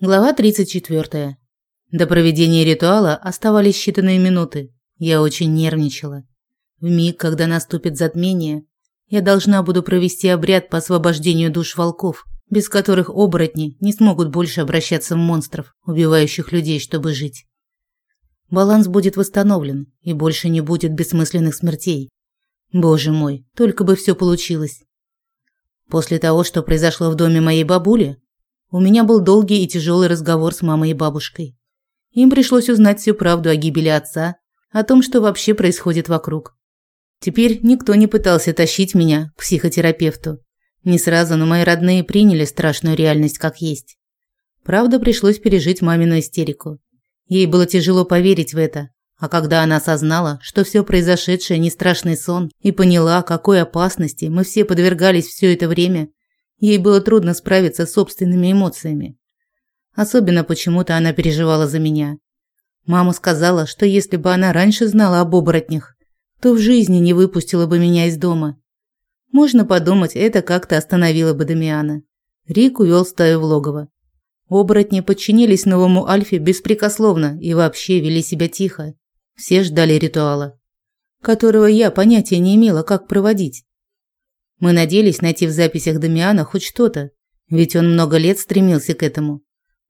Глава 34. До проведения ритуала оставались считанные минуты. Я очень нервничала. В миг, когда наступит затмение, я должна буду провести обряд по освобождению душ волков, без которых оборотни не смогут больше обращаться в монстров, убивающих людей, чтобы жить. Баланс будет восстановлен, и больше не будет бессмысленных смертей. Боже мой, только бы все получилось. После того, что произошло в доме моей бабули, у меня был долгий и тяжелый разговор с мамой и бабушкой. Им пришлось узнать всю правду о гибели отца, о том, что вообще происходит вокруг. Теперь никто не пытался тащить меня к психотерапевту. Не сразу, но мои родные приняли страшную реальность как есть. Правда, пришлось пережить мамину истерику. Ей было тяжело поверить в это, а когда она осознала, что все произошедшее не страшный сон, и поняла, какой опасности мы все подвергались все это время, Ей было трудно справиться с собственными эмоциями. Особенно почему-то она переживала за меня. Мама сказала, что если бы она раньше знала об оборотнях, то в жизни не выпустила бы меня из дома. Можно подумать, это как-то остановило бы Дамиана. Рик увел стаю в логово. Оборотни подчинились новому Альфе беспрекословно и вообще вели себя тихо. Все ждали ритуала, которого я понятия не имела, как проводить. Мы надеялись найти в записях Дамиана хоть что-то, ведь он много лет стремился к этому.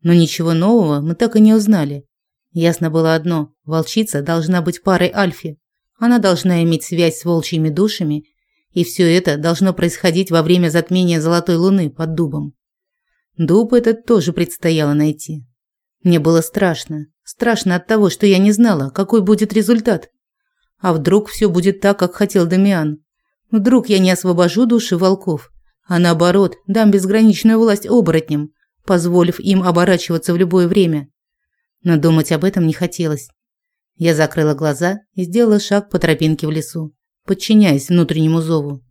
Но ничего нового мы так и не узнали. Ясно было одно – волчица должна быть парой Альфи. Она должна иметь связь с волчьими душами, и все это должно происходить во время затмения золотой луны под дубом. Дуб этот тоже предстояло найти. Мне было страшно. Страшно от того, что я не знала, какой будет результат. А вдруг все будет так, как хотел Дамиан? Вдруг я не освобожу души волков, а наоборот, дам безграничную власть оборотням, позволив им оборачиваться в любое время. Но думать об этом не хотелось. Я закрыла глаза и сделала шаг по тропинке в лесу, подчиняясь внутреннему зову.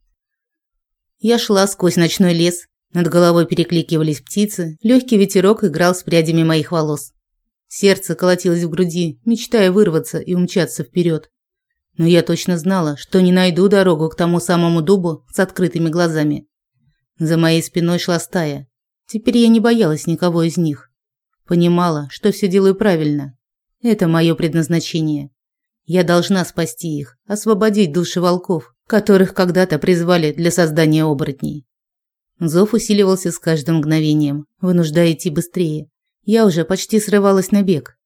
Я шла сквозь ночной лес, над головой перекликивались птицы, легкий ветерок играл с прядями моих волос. Сердце колотилось в груди, мечтая вырваться и умчаться вперед но я точно знала, что не найду дорогу к тому самому дубу с открытыми глазами. За моей спиной шла стая. Теперь я не боялась никого из них. Понимала, что все делаю правильно. Это мое предназначение. Я должна спасти их, освободить души волков, которых когда-то призвали для создания оборотней. Зов усиливался с каждым мгновением, вынуждая идти быстрее. Я уже почти срывалась на бег.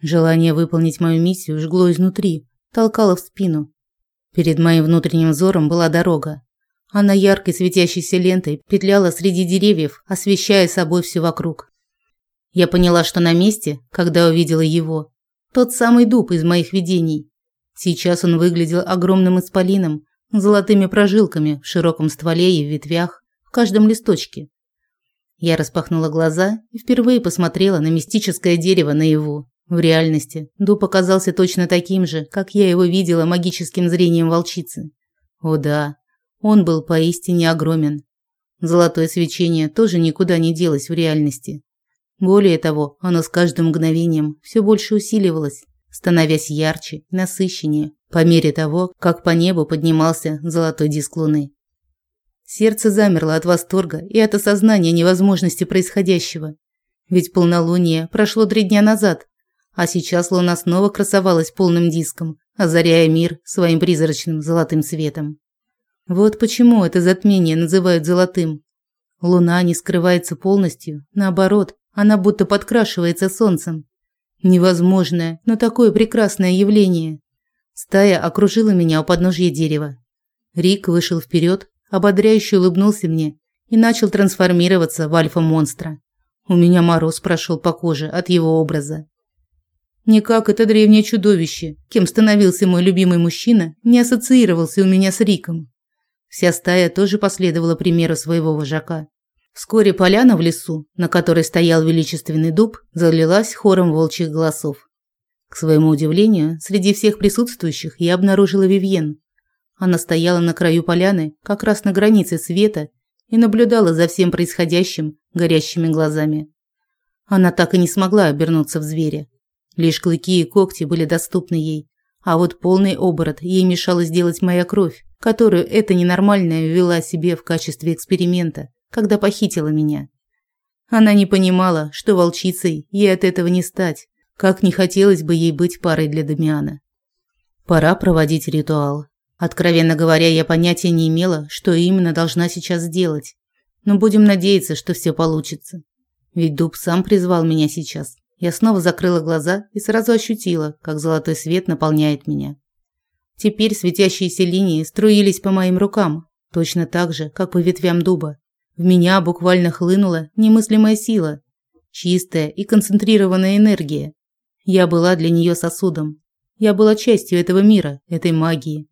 Желание выполнить мою миссию жгло изнутри, толкала в спину. Перед моим внутренним взором была дорога. Она яркой светящейся лентой петляла среди деревьев, освещая собой все вокруг. Я поняла, что на месте, когда увидела его. Тот самый дуб из моих видений. Сейчас он выглядел огромным исполином, золотыми прожилками в широком стволе и в ветвях, в каждом листочке. Я распахнула глаза и впервые посмотрела на мистическое дерево наяву. В реальности дуб оказался точно таким же, как я его видела магическим зрением волчицы. О да, он был поистине огромен. Золотое свечение тоже никуда не делось в реальности. Более того, оно с каждым мгновением все больше усиливалось, становясь ярче насыщеннее по мере того, как по небу поднимался золотой диск луны. Сердце замерло от восторга и от осознания невозможности происходящего. Ведь полнолуние прошло три дня назад, а сейчас луна снова красовалась полным диском, озаряя мир своим призрачным золотым светом. Вот почему это затмение называют золотым. Луна не скрывается полностью, наоборот, она будто подкрашивается солнцем. Невозможное, но такое прекрасное явление. Стая окружила меня у подножья дерева. Рик вышел вперед, ободряюще улыбнулся мне и начал трансформироваться в альфа-монстра. У меня мороз прошел по коже от его образа. Никак это древнее чудовище, кем становился мой любимый мужчина, не ассоциировался у меня с Риком. Вся стая тоже последовала примеру своего вожака. Вскоре поляна в лесу, на которой стоял величественный дуб, залилась хором волчьих голосов. К своему удивлению, среди всех присутствующих я обнаружила Вивьен. Она стояла на краю поляны, как раз на границе света, и наблюдала за всем происходящим горящими глазами. Она так и не смогла обернуться в зверя. Лишь клыки и когти были доступны ей, а вот полный оборот ей мешала сделать моя кровь, которую эта ненормальная ввела себе в качестве эксперимента, когда похитила меня. Она не понимала, что волчицей ей от этого не стать, как не хотелось бы ей быть парой для Дамиана. Пора проводить ритуал. Откровенно говоря, я понятия не имела, что именно должна сейчас сделать. Но будем надеяться, что все получится. Ведь дуб сам призвал меня сейчас. Я снова закрыла глаза и сразу ощутила, как золотой свет наполняет меня. Теперь светящиеся линии струились по моим рукам, точно так же, как по ветвям дуба. В меня буквально хлынула немыслимая сила, чистая и концентрированная энергия. Я была для нее сосудом. Я была частью этого мира, этой магии.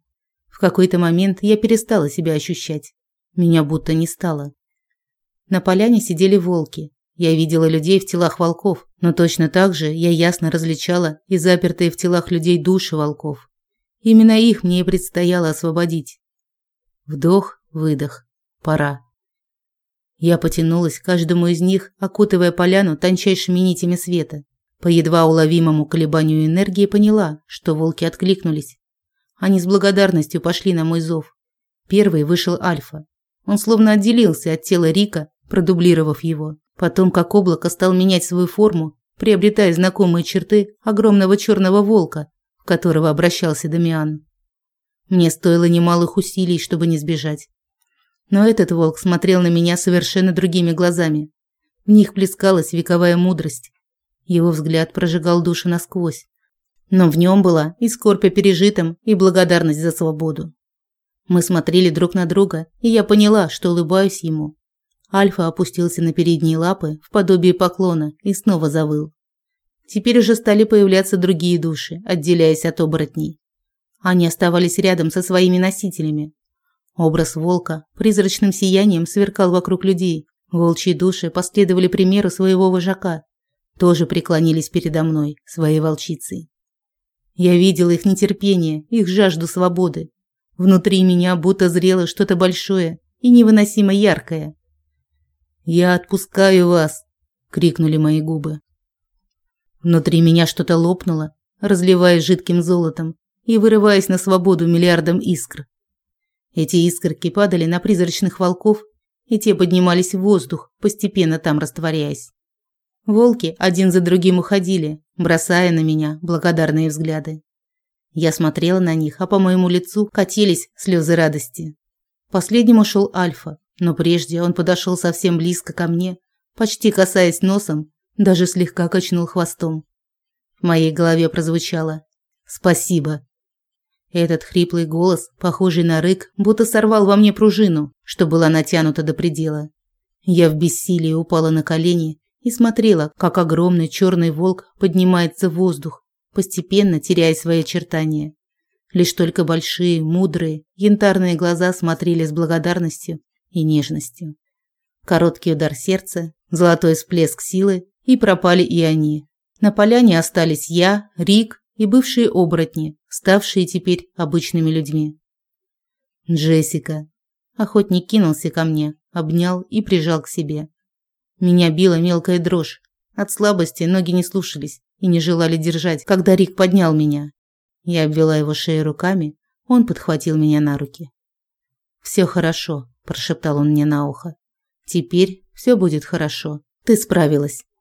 В какой-то момент я перестала себя ощущать. Меня будто не стало. На поляне сидели волки. Я видела людей в телах волков, но точно так же я ясно различала и запертые в телах людей души волков. Именно их мне и предстояло освободить. Вдох, выдох. Пора. Я потянулась к каждому из них, окутывая поляну тончайшими нитями света. По едва уловимому колебанию энергии поняла, что волки откликнулись. Они с благодарностью пошли на мой зов. Первый вышел Альфа. Он словно отделился от тела Рика, продублировав его. Потом, как облако, стал менять свою форму, приобретая знакомые черты огромного черного волка, в которого обращался Дамиан. Мне стоило немалых усилий, чтобы не сбежать. Но этот волк смотрел на меня совершенно другими глазами. В них плескалась вековая мудрость. Его взгляд прожигал душу насквозь. Но в нем была и скорбь о пережитом, и благодарность за свободу. Мы смотрели друг на друга, и я поняла, что улыбаюсь ему. Альфа опустился на передние лапы в подобие поклона и снова завыл. Теперь уже стали появляться другие души, отделяясь от оборотней. Они оставались рядом со своими носителями, Образ волка призрачным сиянием сверкал вокруг людей. Волчьи души последовали примеру своего вожака, тоже преклонились передо мной, своей волчицей. Я видела их нетерпение, их жажду свободы. Внутри меня будто зрело что-то большое и невыносимо яркое. «Я отпускаю вас!» – крикнули мои губы. Внутри меня что-то лопнуло, разливаясь жидким золотом и вырываясь на свободу миллиардом искр. Эти искорки падали на призрачных волков, и те поднимались в воздух, постепенно там растворяясь. Волки один за другим уходили, бросая на меня благодарные взгляды. Я смотрела на них, а по моему лицу катились слезы радости. Последним ушел Альфа, но прежде он подошел совсем близко ко мне, почти касаясь носом, даже слегка качнул хвостом. В моей голове прозвучало «Спасибо». Этот хриплый голос, похожий на рык, будто сорвал во мне пружину, что была натянута до предела. Я в бессилии упала на колени и смотрела, как огромный черный волк поднимается в воздух, постепенно теряя свои очертания. Лишь только большие, мудрые, янтарные глаза смотрели с благодарностью и нежностью. Короткий удар сердца, золотой всплеск силы, и пропали и они. На поляне остались я, Рик и бывшие оборотни, ставшие теперь обычными людьми. Джессика. Охотник кинулся ко мне, обнял и прижал к себе. Меня била мелкая дрожь. От слабости ноги не слушались и не желали держать, когда Рик поднял меня. Я обвела его шею руками, он подхватил меня на руки. «Все хорошо», – прошептал он мне на ухо. «Теперь все будет хорошо. Ты справилась.